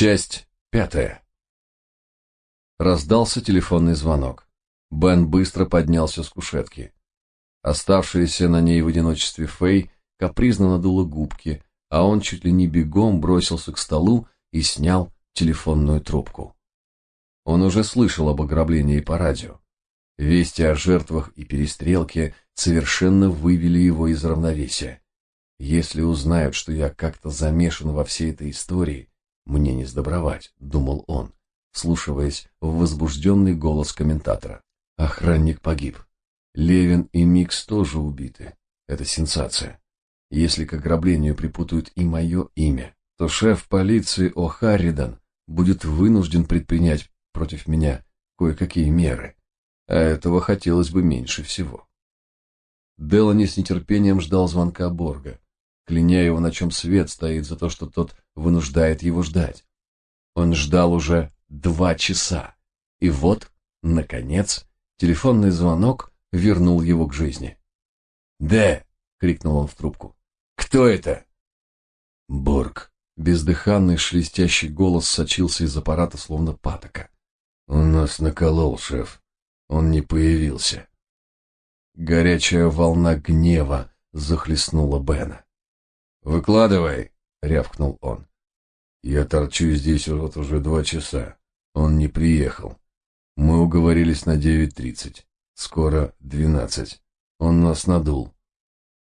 Часть пятая. Раздался телефонный звонок. Бен быстро поднялся с кушетки. Оставшаяся на ней в одиночестве Фэй капризно надула губки, а он чуть ли не бегом бросился к столу и снял телефонную трубку. Он уже слышал об ограблении по радио. Вести о жертвах и перестрелке совершенно вывели его из равновесия. Если узнают, что я как-то замешан во всей этой истории, мне не сдобровать, думал он, слушаясь в возбужденный голос комментатора. Охранник погиб. Левин и Микс тоже убиты. Это сенсация. Если к ограблению припутают и мое имя, то шеф полиции О'Харридан будет вынужден предпринять против меня кое-какие меры а этого хотелось бы меньше всего. Делани с нетерпением ждал звонка Борга, кляня его, на чем свет стоит за то, что тот вынуждает его ждать. Он ждал уже два часа, и вот, наконец, телефонный звонок вернул его к жизни. «Да!» — крикнул он в трубку. «Кто это?» Борг. Бездыханный шелестящий голос сочился из аппарата, словно патока. «Он нас наколол, шеф. Он не появился. Горячая волна гнева захлестнула Бена. «Выкладывай!» — рявкнул он. «Я торчу здесь вот уже два часа. Он не приехал. Мы уговорились на девять тридцать. Скоро двенадцать. Он нас надул».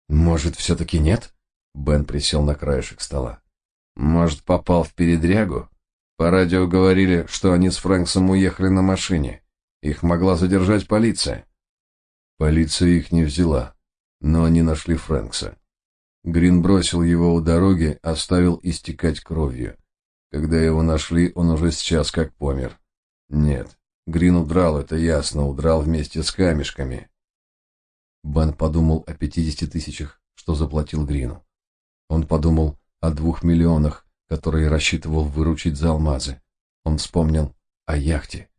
«Может, все-таки нет?» Бен присел на краешек стола. «Может, попал в передрягу? По радио говорили, что они с Фрэнксом уехали на машине. Их могла задержать полиция. Полиция их не взяла, но они нашли Фрэнкса. Грин бросил его у дороги, оставил истекать кровью. Когда его нашли, он уже сейчас как помер. Нет, Грин удрал, это ясно, удрал вместе с камешками. Бен подумал о пятидесяти тысячах, что заплатил Грину. Он подумал о двух миллионах, которые рассчитывал выручить за алмазы. Он вспомнил о яхте.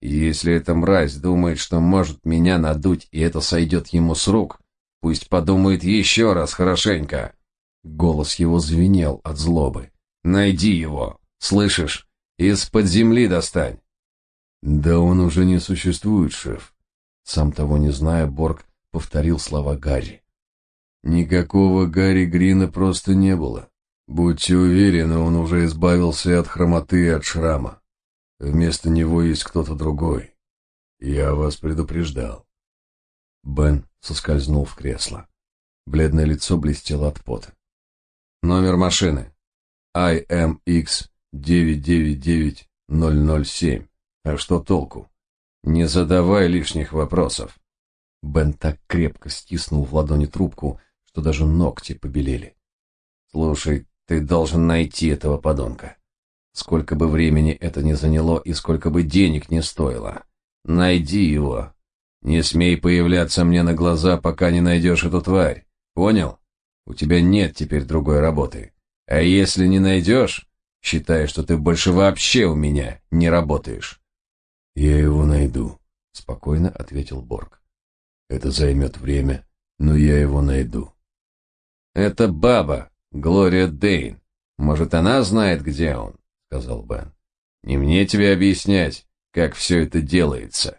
Если эта мразь думает, что может меня надуть, и это сойдет ему с рук, пусть подумает еще раз хорошенько. Голос его звенел от злобы. Найди его, слышишь? Из-под земли достань. Да он уже не существует, шеф. Сам того не зная, Борг повторил слова Гарри. Никакого Гарри Грина просто не было. Будьте уверены, он уже избавился от хромоты и от шрама. Вместо него есть кто-то другой. Я вас предупреждал. Бен соскользнул в кресло. Бледное лицо блестело от пота. Номер машины. IMX 999007. А что толку? Не задавай лишних вопросов. Бен так крепко стиснул в ладони трубку, что даже ногти побелели. Слушай, ты должен найти этого подонка. Сколько бы времени это ни заняло и сколько бы денег не стоило. Найди его. Не смей появляться мне на глаза, пока не найдешь эту тварь. Понял? У тебя нет теперь другой работы. А если не найдешь, считай, что ты больше вообще у меня не работаешь. Я его найду, спокойно ответил Борг. Это займет время, но я его найду. Это баба, Глория Дейн. Может, она знает, где он? сказал Бен. Не мне тебе объяснять, как все это делается.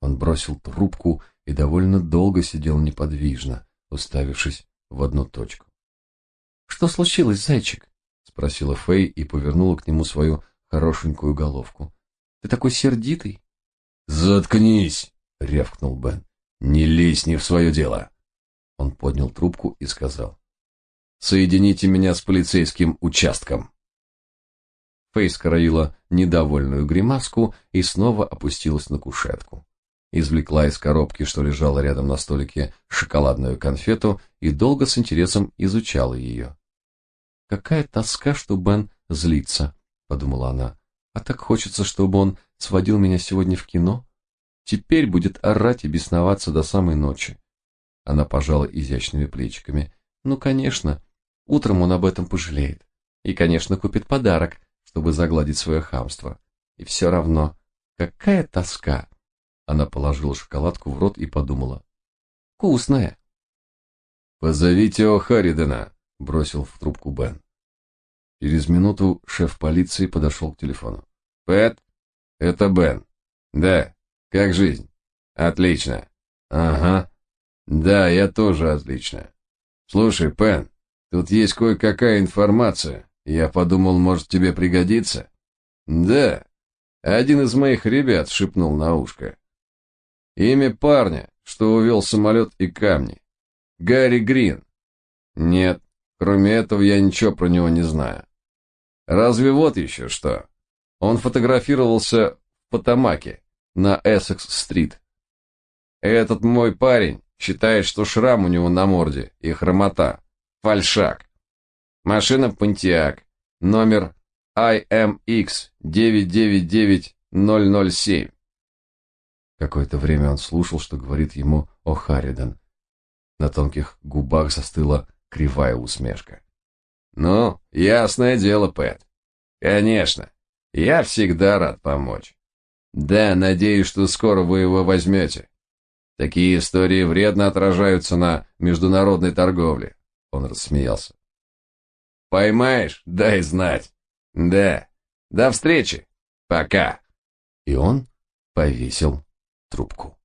Он бросил трубку и довольно долго сидел неподвижно, уставившись в одну точку. Что случилось, зайчик? спросила Фэй и повернула к нему свою хорошенькую головку. Ты такой сердитый? Заткнись, рявкнул Бен. Не лезь не в свое дело. Он поднял трубку и сказал: Соедините меня с полицейским участком. Фейс скроила недовольную гримаску и снова опустилась на кушетку. Извлекла из коробки, что лежала рядом на столике, шоколадную конфету и долго с интересом изучала ее. «Какая тоска, что Бен злится», — подумала она. «А так хочется, чтобы он сводил меня сегодня в кино. Теперь будет орать и бесноваться до самой ночи». Она пожала изящными плечиками. «Ну, конечно, утром он об этом пожалеет. И, конечно, купит подарок, чтобы загладить свое хамство. И все равно, какая тоска. Она положила шоколадку в рот и подумала. Вкусная. Позовите О'Харидена, бросил в трубку Бен. Через минуту шеф полиции подошел к телефону. «Пэт, это Бен. Да, как жизнь? Отлично. Ага. Да, я тоже отлично. Слушай, Пен, тут есть кое-какая информация. Я подумал, может, тебе пригодится? Да. Один из моих ребят шепнул на ушко. Имя парня, что увел самолет и камни. Гарри Грин. Нет, кроме этого я ничего про него не знаю. Разве вот еще что? Он фотографировался в Потамаке на Эссекс-стрит. Этот мой парень считает, что шрам у него на морде и хромота. Фальшак. Машина Pontiac, номер IMX 999007. Какое-то время он слушал, что говорит ему О'Харридан. На тонких губах застыла кривая усмешка. «Ну, ясное дело, Пэт. Конечно. Я всегда рад помочь. Да, надеюсь, что скоро вы его возьмете. Такие истории вредно отражаются на международной торговле. Он рассмеялся. Поймаешь? Дай знать. Да. До встречи. Пока. И он повесил трубку.